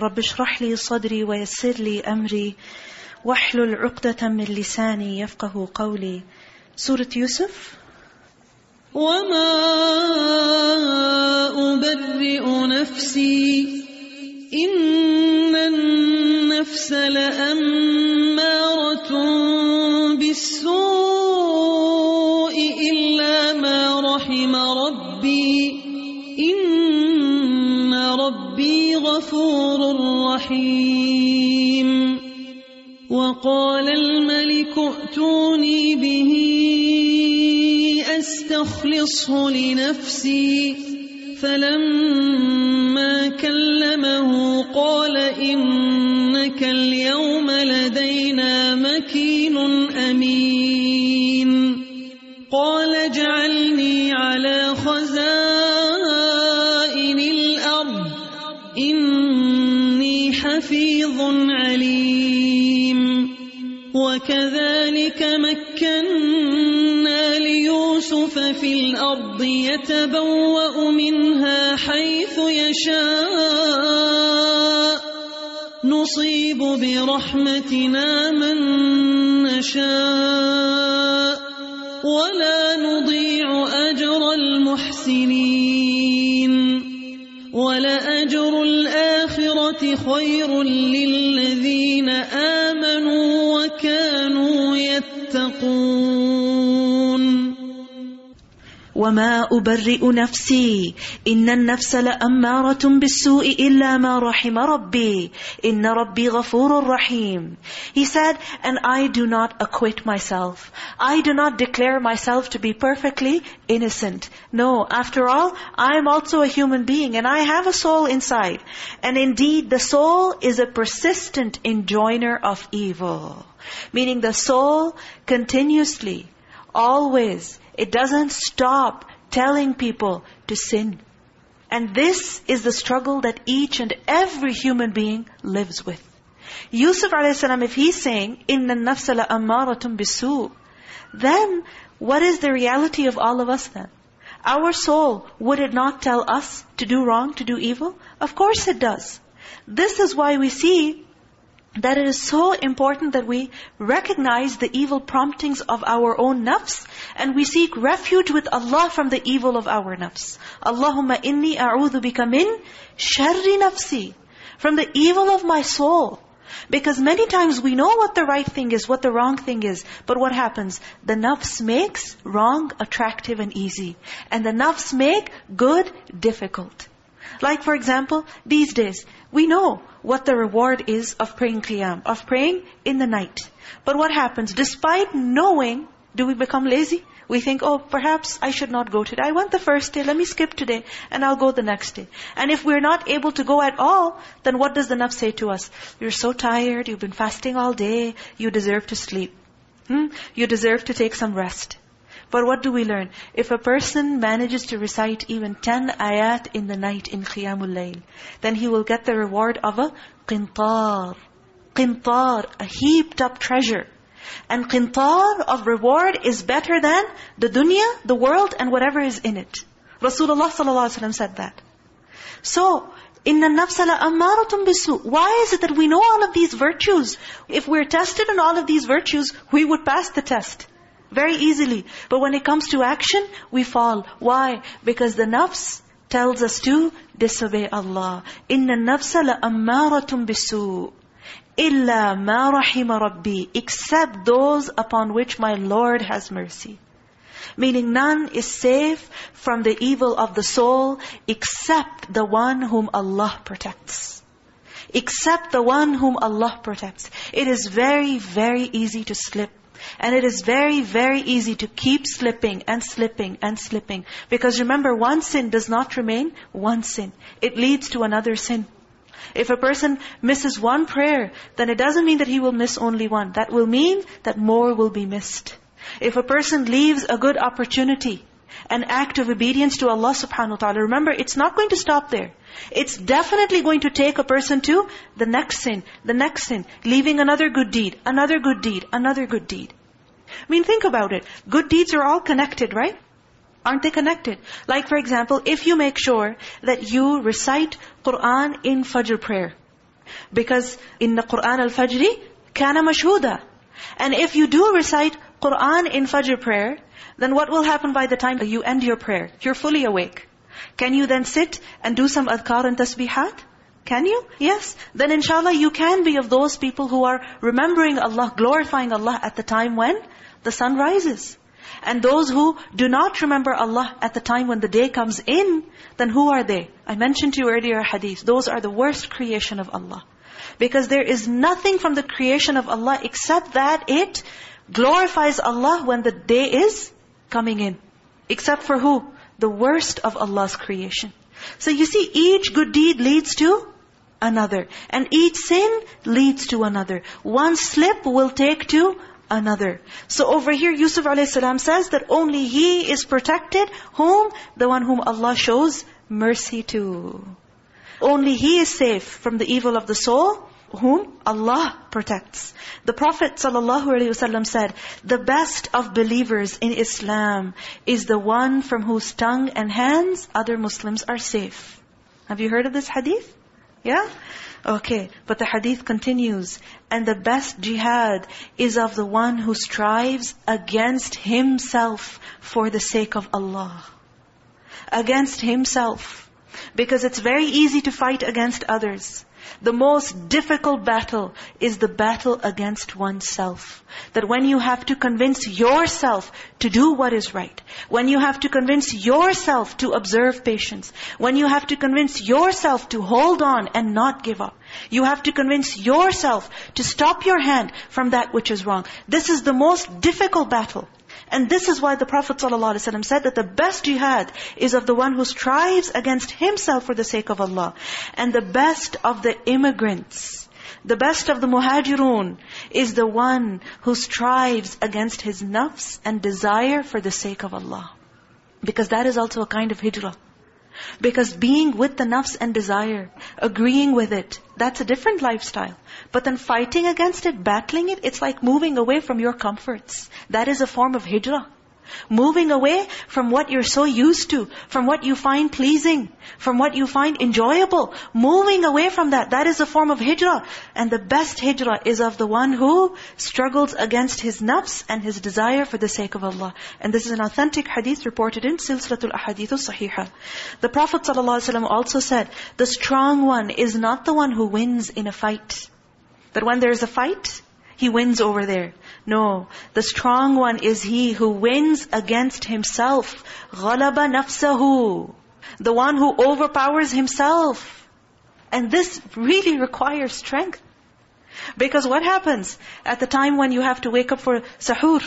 رب اشرح لي صدري ويسر لي أمري واحلل عقدة من لساني يفقه قولي. سورة يوسف. وما أبرئ نفسي إن النفس لأمارة رحيم وقال الملك ائتوني به أستخلصه لنفسي فلما يتبوأ منها حيث يشاء. نصيب برحمتنا من نشاء. ولا نضيع أجر المحسنين. وما أبرئ نفسي إن النفس لأمارة بالسوء إلا ما رحم ربي إن ربي غفور رحيم He said, and I do not acquit myself. I do not declare myself to be perfectly innocent. No, after all, I am also a human being and I have a soul inside. And indeed, the soul is a persistent enjoiner of evil. Meaning the soul continuously, always, it doesn't stop telling people to sin. And this is the struggle that each and every human being lives with. Yusuf a.s., if he's saying, إِنَّ النَّفْسَ لَأَمَّارَةٌ بِسُوءٍ Then, what is the reality of all of us then? Our soul, would it not tell us to do wrong, to do evil? Of course it does. This is why we see that it is so important that we recognize the evil promptings of our own nafs and we seek refuge with Allah from the evil of our nafs. Allahumma inni a'udhu bika min sharri nafsi. From the evil of my soul. Because many times we know what the right thing is, what the wrong thing is. But what happens? The nafs makes wrong attractive and easy. And the nafs make good difficult. Like for example, these days, we know what the reward is of praying qiyam, of praying in the night. But what happens? Despite knowing, do we become lazy? We think, oh, perhaps I should not go today. I went the first day, let me skip today, and I'll go the next day. And if we're not able to go at all, then what does the nafs say to us? You're so tired, you've been fasting all day, you deserve to sleep. Hmm? You deserve to take some rest. But what do we learn? If a person manages to recite even 10 ayat in the night in Qiyamul Layl, then he will get the reward of a qintar. Qintar, a heaped up treasure. And qintar of reward is better than the dunya, the world, and whatever is in it. Rasulullah ﷺ said that. So, إِنَّ النَّفْسَ لَأَمَّارَةٌ بِسُوءٍ Why is it that we know all of these virtues? If we're tested in all of these virtues, we would pass the test. Very easily. But when it comes to action, we fall. Why? Because the nafs tells us to disobey Allah. إِنَّ النَّفْسَ لَأَمَّارَةٌ بِسُوءٍ إِلَّا مَا رَحِمَ رَبِّي Except those upon which my Lord has mercy. Meaning none is safe from the evil of the soul except the one whom Allah protects. Except the one whom Allah protects. It is very, very easy to slip. and it is very, very easy to keep slipping and slipping and slipping. Because remember, one sin does not remain one sin. It leads to another sin. If a person misses one prayer, then it doesn't mean that he will miss only one. That will mean that more will be missed. If a person leaves a good opportunity, an act of obedience to Allah subhanahu wa ta'ala, remember, it's not going to stop there. It's definitely going to take a person to the next sin, the next sin, leaving another good deed, another good deed, another good deed. I mean, think about it. Good deeds are all connected, right? Aren't they connected? Like for example, if you make sure that you recite Qur'an in Fajr prayer. Because in the Qur'an al-Fajri, kana mashhuda. And if you do recite Qur'an in Fajr prayer, then what will happen by the time you end your prayer? You're fully awake. Can you then sit and do some adhkar and tasbihat? Can you? Yes. Then inshallah you can be of those people who are remembering Allah, glorifying Allah at the time when the sun rises. And those who do not remember Allah at the time when the day comes in, then who are they? I mentioned to you earlier hadith. Those are the worst creation of Allah. Because there is nothing from the creation of Allah except that it glorifies Allah when the day is coming in. Except for who? The worst of Allah's creation. So you see, each good deed leads to another. And each sin leads to another. One slip will take to another. So over here, Yusuf a.s. says that only he is protected. Whom? The one whom Allah shows mercy to. Only he is safe from the evil of the soul whom Allah protects. The Prophet ﷺ said, the best of believers in Islam is the one from whose tongue and hands other Muslims are safe. Have you heard of this hadith? Yeah? Okay, but the hadith continues. And the best jihad is of the one who strives against himself for the sake of Allah. Against himself. Because it's very easy to fight against others. The most difficult battle is the battle against oneself. That when you have to convince yourself to do what is right, when you have to convince yourself to observe patience, when you have to convince yourself to hold on and not give up, you have to convince yourself to stop your hand from that which is wrong. This is the most difficult battle. And this is why the Prophet ﷺ said that the best jihad is of the one who strives against himself for the sake of Allah. And the best of the immigrants, the best of the muhajirun is the one who strives against his nafs and desire for the sake of Allah. Because that is also a kind of hijrah. Because being with the nafs and desire, agreeing with it, that's a different lifestyle. But then fighting against it, battling it, it's like moving away from your comforts. That is a form of hijrah. Moving away from what you're so used to, from what you find pleasing, from what you find enjoyable. Moving away from that, that is a form of hijrah. And the best hijrah is of the one who struggles against his nafs and his desire for the sake of Allah. And this is an authentic hadith reported in Silsilatul Ahadithul Sahihah. The Prophet ﷺ also said, the strong one is not the one who wins in a fight. That when there is a fight, he wins over there. No, the strong one is he who wins against himself. غَلَبَ نَفْسَهُ The one who overpowers himself. And this really requires strength. Because what happens at the time when you have to wake up for sahur?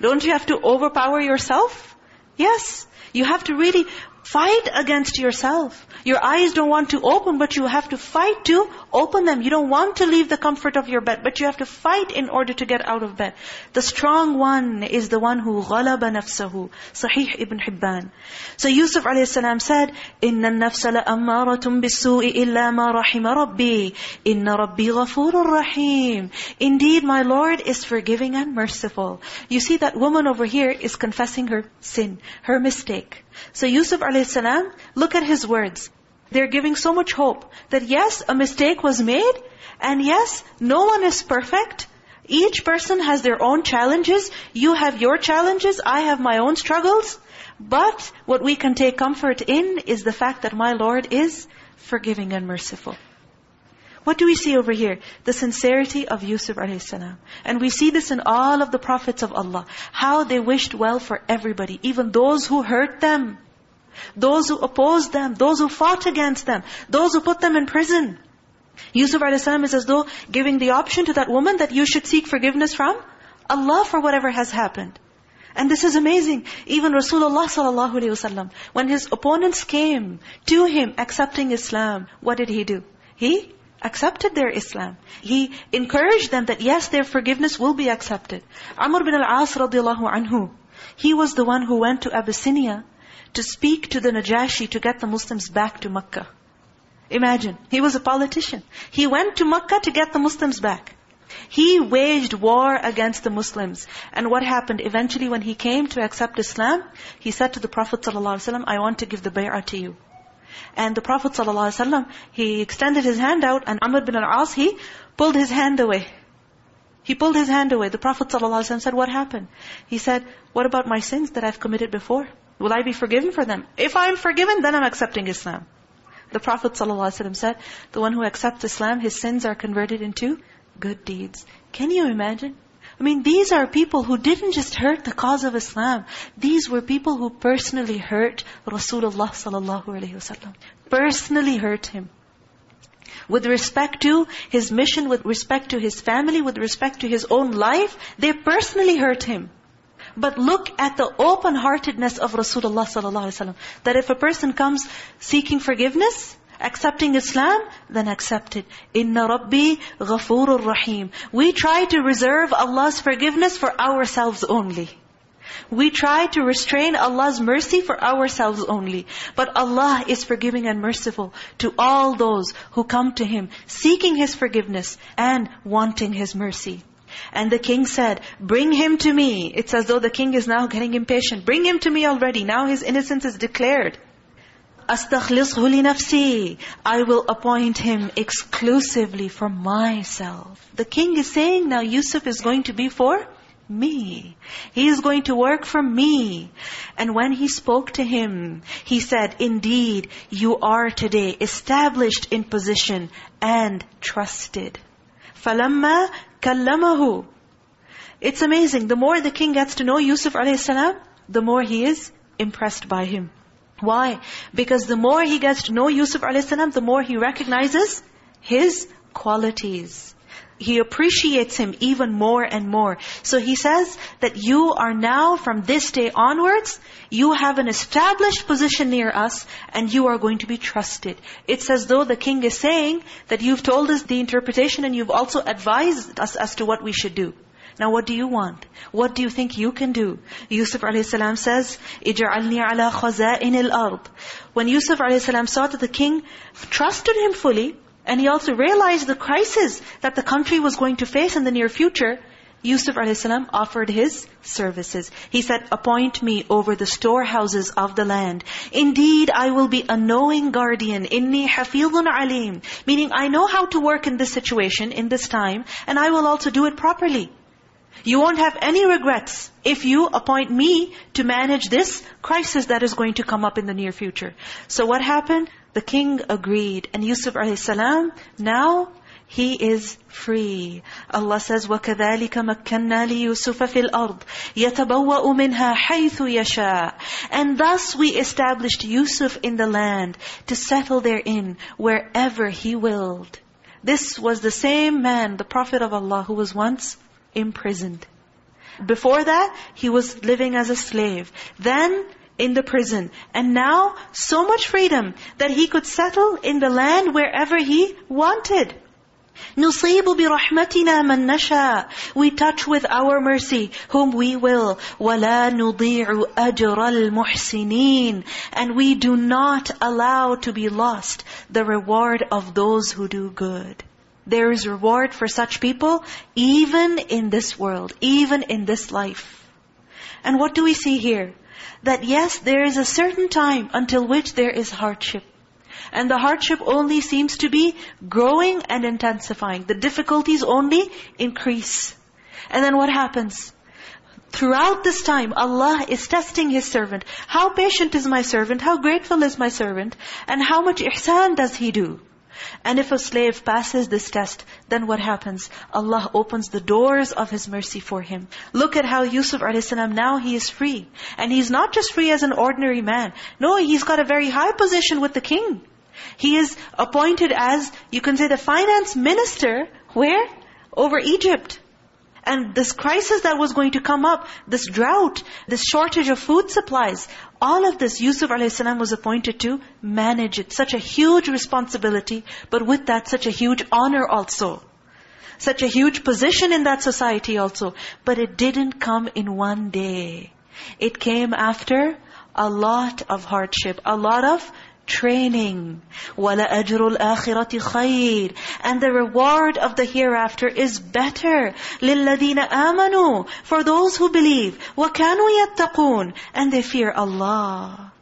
Don't you have to overpower yourself? Yes. You have to really Fight against yourself. Your eyes don't want to open, but you have to fight to open them. You don't want to leave the comfort of your bed, but you have to fight in order to get out of bed. The strong one is the one who غَلَبَ نَفْسَهُ Sahih Ibn Hibban. So Yusuf a.s. said, إِنَّ النَّفْسَ لَأَمَّارَةٌ بِالسُّوءِ إِلَّا مَا رَحِمَ رَبِّي إِنَّ رَبِّي غَفُورٌ رَحِيمٌ Indeed, my Lord is forgiving and merciful. You see that woman over here is confessing her sin, her mistake. So Yusuf a.s., look at his words. They're giving so much hope that yes, a mistake was made, and yes, no one is perfect. Each person has their own challenges. You have your challenges, I have my own struggles. But what we can take comfort in is the fact that my Lord is forgiving and merciful. What do we see over here? The sincerity of Yusuf a.s. And we see this in all of the prophets of Allah. How they wished well for everybody. Even those who hurt them. Those who opposed them. Those who fought against them. Those who put them in prison. Yusuf a.s. is as though giving the option to that woman that you should seek forgiveness from Allah for whatever has happened. And this is amazing. Even Rasulullah sallallahu when his opponents came to him accepting Islam, what did he do? He accepted their Islam. He encouraged them that yes, their forgiveness will be accepted. Amr bin al-As radiallahu anhu, he was the one who went to Abyssinia to speak to the Najashi to get the Muslims back to Makkah. Imagine, he was a politician. He went to Makkah to get the Muslims back. He waged war against the Muslims. And what happened? Eventually when he came to accept Islam, he said to the Prophet ﷺ, I want to give the bay'ah to you. And the Prophet ﷺ, he extended his hand out and Amr bin al-As, he pulled his hand away. He pulled his hand away. The Prophet ﷺ said, what happened? He said, what about my sins that I've committed before? Will I be forgiven for them? If I'm forgiven, then I'm accepting Islam. The Prophet ﷺ said, the one who accepts Islam, his sins are converted into good deeds. Can you imagine? I mean, these are people who didn't just hurt the cause of Islam. These were people who personally hurt Rasulullah wasallam. Personally hurt him. With respect to his mission, with respect to his family, with respect to his own life, they personally hurt him. But look at the open-heartedness of Rasulullah wasallam. That if a person comes seeking forgiveness, accepting Islam, then accept it. Inna Rabbi ghafurur rahim. We try to reserve Allah's forgiveness for ourselves only. We try to restrain Allah's mercy for ourselves only. But Allah is forgiving and merciful to all those who come to Him, seeking His forgiveness and wanting His mercy. And the king said, bring him to me. It's as though the king is now getting impatient. Bring him to me already. Now his innocence is declared. أَسْتَخْلِصْهُ لِنَفْسِي I will appoint him exclusively for myself. The king is saying now Yusuf is going to be for me. He is going to work for me. And when he spoke to him, he said, Indeed, you are today established in position and trusted. فَلَمَّا kallamahu. It's amazing. The more the king gets to know Yusuf a.s., the more he is impressed by him. Why? Because the more he gets to know Yusuf a.s., the more he recognizes his qualities He appreciates him even more and more. So he says that you are now, from this day onwards, you have an established position near us and you are going to be trusted. It's as though the king is saying that you've told us the interpretation and you've also advised us as to what we should do. Now what do you want? What do you think you can do? Yusuf a.s. says, اِجْعَلْنِي عَلَى خَزَائِنِ الْأَرْضِ When Yusuf a.s. saw that the king trusted him fully, and he also realized the crisis that the country was going to face in the near future, Yusuf a.s. offered his services. He said, appoint me over the storehouses of the land. Indeed, I will be a knowing guardian. Inni hafidhun alim. Meaning, I know how to work in this situation, in this time, and I will also do it properly. You won't have any regrets if you appoint me to manage this crisis that is going to come up in the near future. So what happened? The king agreed. And Yusuf a.s. now he is free. Allah says, وَكَذَلِكَ مَكَّنَّا لِيُوسُفَ فِي الْأَرْضِ يَتَبَوَّأُ مِنْهَا حَيْثُ يَشَاءُ And thus we established Yusuf in the land to settle therein wherever he willed. This was the same man, the Prophet of Allah, who was once imprisoned. Before that, he was living as a slave. Then, in the prison. And now, so much freedom that he could settle in the land wherever he wanted. نُصِيبُ بِرَحْمَتِنَا مَن نَشَاءُ We touch with our mercy whom we will. وَلَا نُضِيعُ أَجْرَ الْمُحْسِنِينَ And we do not allow to be lost the reward of those who do good. There is reward for such people even in this world, even in this life. And what do we see here? That yes, there is a certain time until which there is hardship. And the hardship only seems to be growing and intensifying. The difficulties only increase. And then what happens? Throughout this time, Allah is testing His servant. How patient is my servant? How grateful is my servant? And how much ihsan does he do? And if a slave passes this test, then what happens? Allah opens the doors of His mercy for him. Look at how Yusuf a.s. now he is free. And he's not just free as an ordinary man. No, he's got a very high position with the king. He is appointed as, you can say the finance minister, where? Over Egypt. And this crisis that was going to come up, this drought, this shortage of food supplies, all of this Yusuf a.s. was appointed to manage it. Such a huge responsibility, but with that such a huge honor also. Such a huge position in that society also. But it didn't come in one day. It came after a lot of hardship, a lot of training. وَلَأَجْرُ الْآخِرَةِ خَيْرٌ And the reward of the hereafter is better. لِلَّذِينَ آمَنُوا For those who believe. وَكَانُوا يَتَّقُونَ And they fear Allah.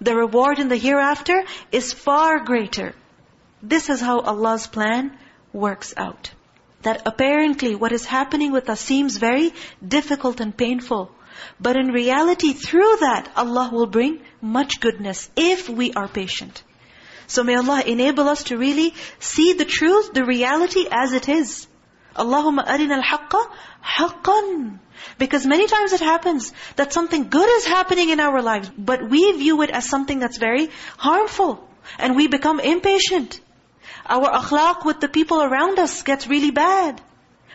The reward in the hereafter is far greater. This is how Allah's plan works out. That apparently what is happening with us seems very difficult and painful. But in reality, through that, Allah will bring much goodness if we are patient. So may Allah enable us to really see the truth, the reality as it is. Allahumma arina al-haqqa haqqan. Because many times it happens that something good is happening in our lives, but we view it as something that's very harmful. And we become impatient. Our akhlaq with the people around us gets really bad.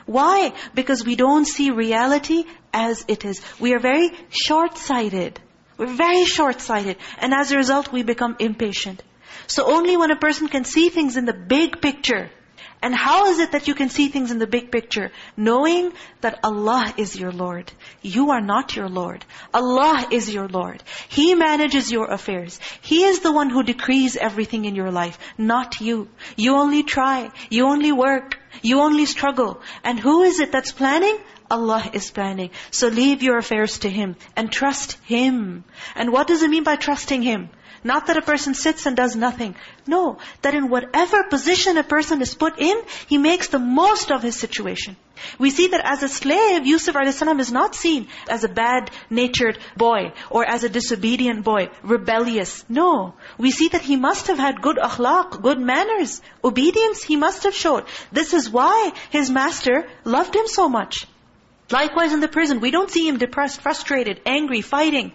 Why? Because we don't see reality as it is. We are very short-sighted. We're very short-sighted. And as a result, we become impatient. So only when a person can see things in the big picture. And how is it that you can see things in the big picture? Knowing that Allah is your Lord. You are not your Lord. Allah is your Lord. He manages your affairs. He is the one who decrees everything in your life, not you. You only try. You only work. You only struggle. And who is it that's planning? Allah is planning. So leave your affairs to Him and trust Him. And what does it mean by trusting Him? Not that a person sits and does nothing. No, that in whatever position a person is put in, he makes the most of his situation. We see that as a slave, Yusuf a.s. is not seen as a bad-natured boy or as a disobedient boy, rebellious. No. We see that he must have had good akhlaq, good manners, obedience he must have showed. This is why his master loved him so much. Likewise in the prison, we don't see him depressed, frustrated, angry, fighting.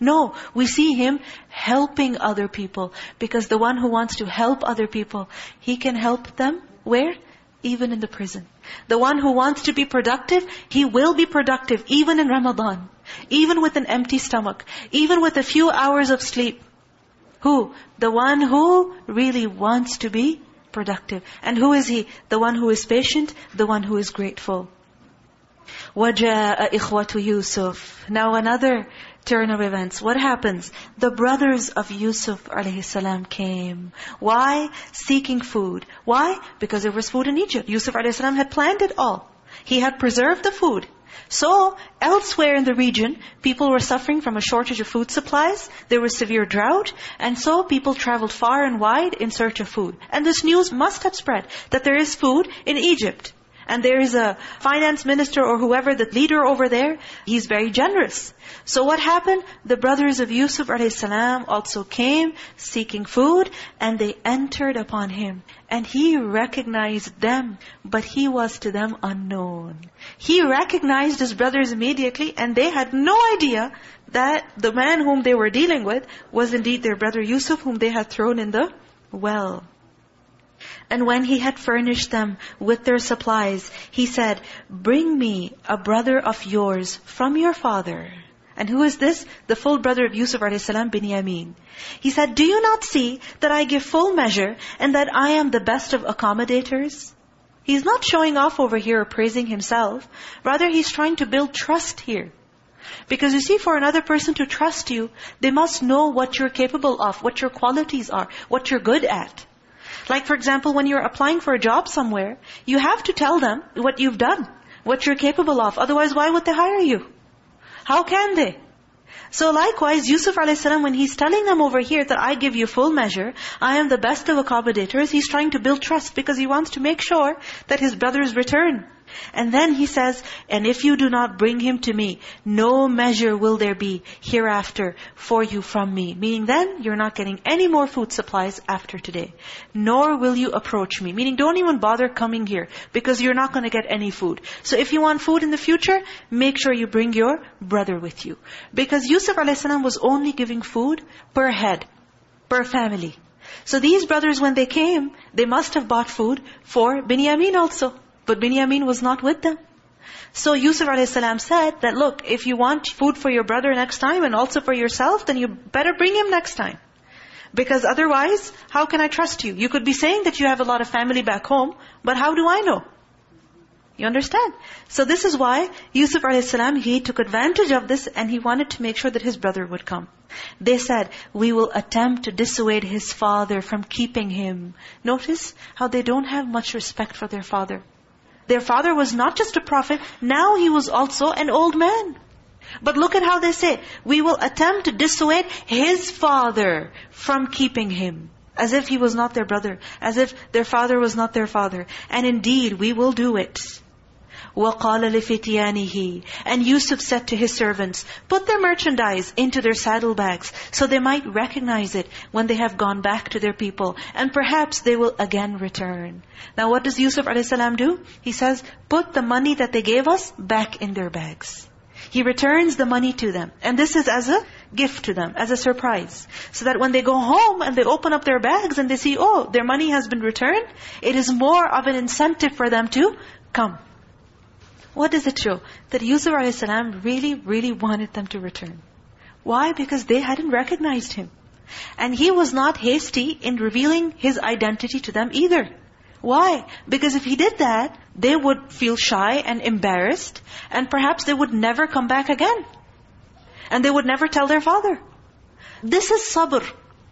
No, we see him helping other people. Because the one who wants to help other people, he can help them. Where? Even in the prison. The one who wants to be productive, he will be productive even in Ramadan. Even with an empty stomach. Even with a few hours of sleep. Who? The one who really wants to be productive. And who is he? The one who is patient, the one who is grateful. وَجَاءَ إِخْوَةُ يُوسُفْ Now another turn of events. What happens? The brothers of Yusuf a.s. came. Why? Seeking food. Why? Because there was food in Egypt. Yusuf a.s. had planned it all. He had preserved the food. So, elsewhere in the region, people were suffering from a shortage of food supplies. There was severe drought. And so, people traveled far and wide in search of food. And this news must have spread that there is food in Egypt. And there is a finance minister or whoever, the leader over there, he's very generous. So what happened? The brothers of Yusuf a.s. also came seeking food and they entered upon him. And he recognized them, but he was to them unknown. He recognized his brothers immediately and they had no idea that the man whom they were dealing with was indeed their brother Yusuf whom they had thrown in the well. And when he had furnished them with their supplies, he said, Bring me a brother of yours from your father. And who is this? The full brother of Yusuf a.s. Binyamin. He said, Do you not see that I give full measure and that I am the best of accommodators? He's not showing off over here or praising himself. Rather, he's trying to build trust here. Because you see, for another person to trust you, they must know what you're capable of, what your qualities are, what you're good at. Like for example, when you're applying for a job somewhere, you have to tell them what you've done, what you're capable of. Otherwise, why would they hire you? How can they? So likewise, Yusuf a.s. when he's telling them over here that I give you full measure, I am the best of accommodators, he's trying to build trust because he wants to make sure that his brothers return. And then he says, and if you do not bring him to me, no measure will there be hereafter for you from me. Meaning then, you're not getting any more food supplies after today. Nor will you approach me. Meaning don't even bother coming here because you're not going to get any food. So if you want food in the future, make sure you bring your brother with you. Because Yusuf a.s. was only giving food per head, per family. So these brothers, when they came, they must have bought food for Binyamin also. But Binyamin was not with them. So Yusuf a.s. said that, look, if you want food for your brother next time and also for yourself, then you better bring him next time. Because otherwise, how can I trust you? You could be saying that you have a lot of family back home, but how do I know? You understand? So this is why Yusuf a.s. he took advantage of this and he wanted to make sure that his brother would come. They said, we will attempt to dissuade his father from keeping him. Notice how they don't have much respect for their father. Their father was not just a prophet, now he was also an old man. But look at how they say, we will attempt to dissuade his father from keeping him. As if he was not their brother. As if their father was not their father. And indeed, we will do it. وَقَالَ لِفِتْيَانِهِ And Yusuf said to his servants, put their merchandise into their saddlebags so they might recognize it when they have gone back to their people. And perhaps they will again return. Now what does Yusuf a.s. do? He says, put the money that they gave us back in their bags. He returns the money to them. And this is as a gift to them, as a surprise. So that when they go home and they open up their bags and they see, oh, their money has been returned, it is more of an incentive for them to come. What does it show? That Yusuf a.s. really, really wanted them to return. Why? Because they hadn't recognized him. And he was not hasty in revealing his identity to them either. Why? Because if he did that, they would feel shy and embarrassed, and perhaps they would never come back again. And they would never tell their father. This is sabr.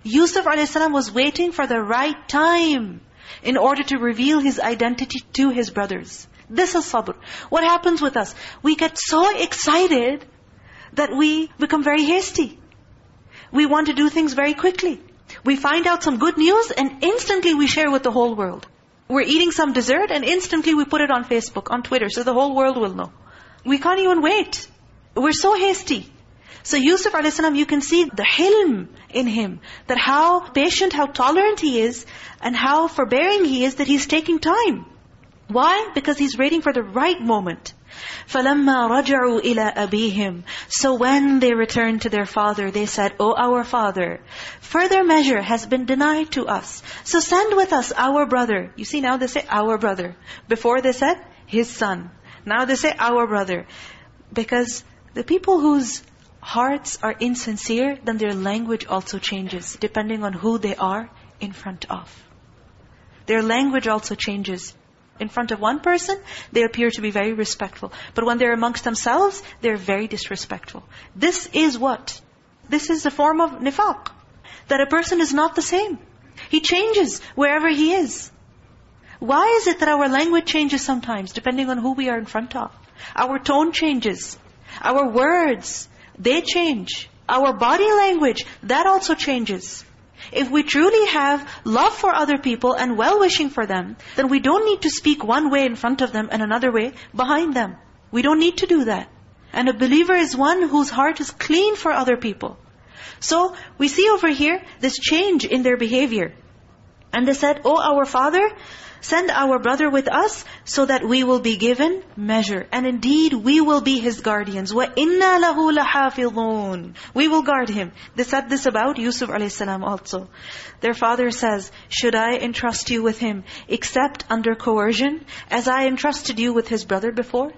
Yusuf a.s. was waiting for the right time in order to reveal his identity to his brothers. This is sabr. What happens with us? We get so excited that we become very hasty. We want to do things very quickly. We find out some good news and instantly we share with the whole world. We're eating some dessert and instantly we put it on Facebook, on Twitter, so the whole world will know. We can't even wait. We're so hasty. So Yusuf a.s., you can see the hilm in him. That how patient, how tolerant he is, and how forbearing he is that he's taking time. Why? Because he's waiting for the right moment. فَلَمَّا رَجَعُوا إِلَىٰ أَبِيهِمْ So when they returned to their father, they said, O our father, further measure has been denied to us. So send with us our brother. You see now they say, our brother. Before they said, his son. Now they say, our brother. Because the people whose hearts are insincere, then their language also changes, depending on who they are in front of. Their language also changes in front of one person, they appear to be very respectful. But when they're amongst themselves, they're very disrespectful. This is what? This is a form of nifaq. That a person is not the same. He changes wherever he is. Why is it that our language changes sometimes, depending on who we are in front of? Our tone changes. Our words, they change. Our body language, that also changes. If we truly have love for other people and well-wishing for them, then we don't need to speak one way in front of them and another way behind them. We don't need to do that. And a believer is one whose heart is clean for other people. So we see over here this change in their behavior. And they said, Oh our Father, Send our brother with us so that we will be given measure. And indeed, we will be his guardians. وَإِنَّا لَهُ لَحَافِظُونَ We will guard him. They said this about Yusuf a.s. also. Their father says, Should I entrust you with him except under coercion, as I entrusted you with his brother before?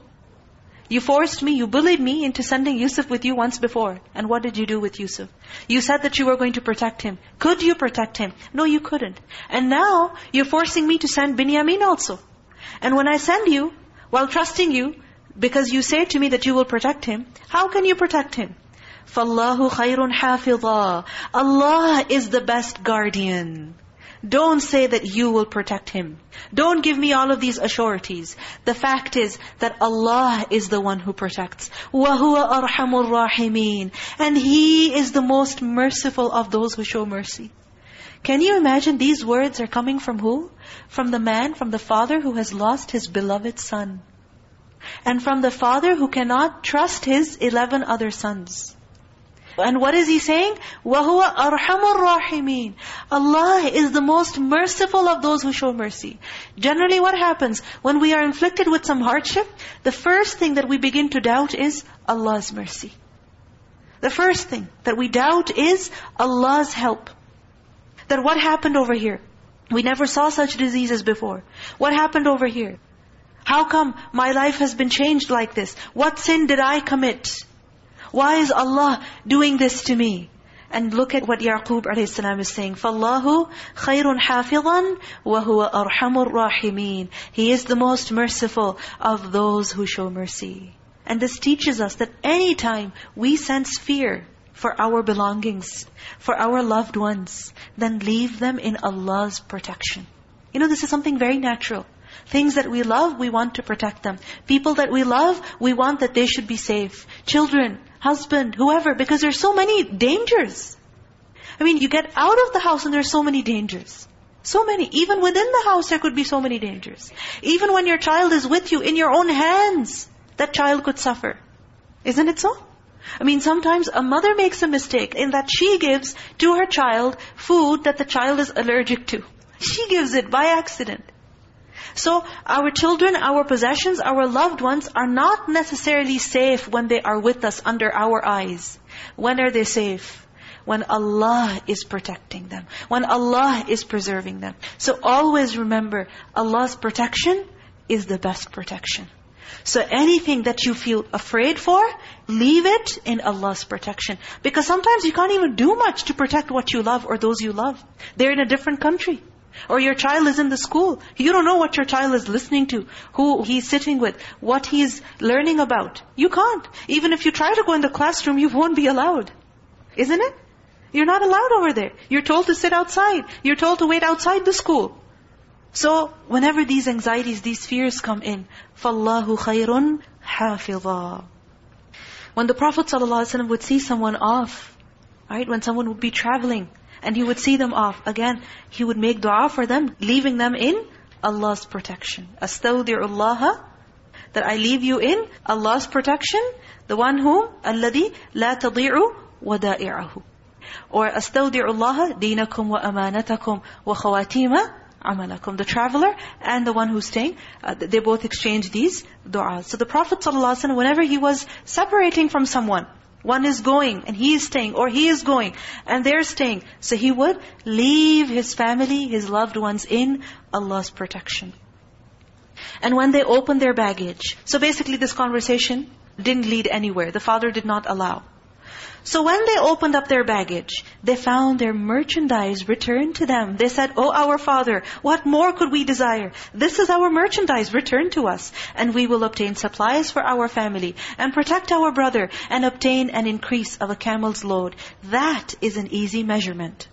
You forced me, you bullied me into sending Yusuf with you once before. And what did you do with Yusuf? You said that you were going to protect him. Could you protect him? No, you couldn't. And now, you're forcing me to send Binyamin also. And when I send you, while trusting you, because you say to me that you will protect him, how can you protect him? فَاللَّهُ خَيْرٌ حَافِظًا Allah is the best guardian. Don't say that you will protect him. Don't give me all of these assurities. The fact is that Allah is the one who protects. وَهُوَ أَرْحَمُ الرَّاحِمِينَ And He is the most merciful of those who show mercy. Can you imagine these words are coming from who? From the man, from the father who has lost his beloved son. And from the father who cannot trust his 11 other sons. And what is he saying? وَهُوَ أَرْحَمُ الرَّاحِمِينَ Allah is the most merciful of those who show mercy. Generally what happens? When we are inflicted with some hardship, the first thing that we begin to doubt is Allah's mercy. The first thing that we doubt is Allah's help. That what happened over here? We never saw such diseases before. What happened over here? How come my life has been changed like this? What sin did I commit? Why is Allah doing this to me? And look at what Yaqub a.s. is saying. فَاللَّهُ خَيْرٌ حَافِظًا وَهُوَ أَرْحَمُ الرَّاحِمِينَ He is the most merciful of those who show mercy. And this teaches us that anytime we sense fear for our belongings, for our loved ones, then leave them in Allah's protection. You know, this is something very natural. Things that we love, we want to protect them. People that we love, we want that they should be safe. Children, husband, whoever, because there's so many dangers. I mean, you get out of the house and there's so many dangers. So many. Even within the house, there could be so many dangers. Even when your child is with you, in your own hands, that child could suffer. Isn't it so? I mean, sometimes a mother makes a mistake in that she gives to her child food that the child is allergic to. She gives it by accident. So our children, our possessions, our loved ones are not necessarily safe when they are with us under our eyes. When are they safe? When Allah is protecting them. When Allah is preserving them. So always remember, Allah's protection is the best protection. So anything that you feel afraid for, leave it in Allah's protection. Because sometimes you can't even do much to protect what you love or those you love. They're in a different country. Or your child is in the school. You don't know what your child is listening to, who he's sitting with, what he's learning about. You can't. Even if you try to go in the classroom, you won't be allowed. Isn't it? You're not allowed over there. You're told to sit outside. You're told to wait outside the school. So, whenever these anxieties, these fears come in, فَاللَّهُ خَيْرٌ حَافِظًا When the Prophet ﷺ would see someone off, right, when someone would be traveling, and he would see them off. Again, he would make dua for them, leaving them in Allah's protection. أَسْتَوْدِعُ اللَّهَ That I leave you in Allah's protection, the one who, الَّذِي لَا تَضِيعُ وَدَائِعَهُ Or أَسْتَوْدِعُ اللَّهَ دِينَكُمْ وَأَمَانَتَكُمْ وَخَوَاتِيمَ عَمَلَكُمْ The traveler and the one who's staying, uh, they both exchange these du'as. So the Prophet ﷺ, whenever he was separating from someone, one is going and he is staying, or he is going and they're staying. So he would leave his family, his loved ones in Allah's protection. And when they opened their baggage, so basically this conversation didn't lead anywhere. The father did not allow. So when they opened up their baggage, they found their merchandise returned to them. They said, Oh our father, what more could we desire? This is our merchandise returned to us. And we will obtain supplies for our family and protect our brother and obtain an increase of a camel's load. That is an easy measurement.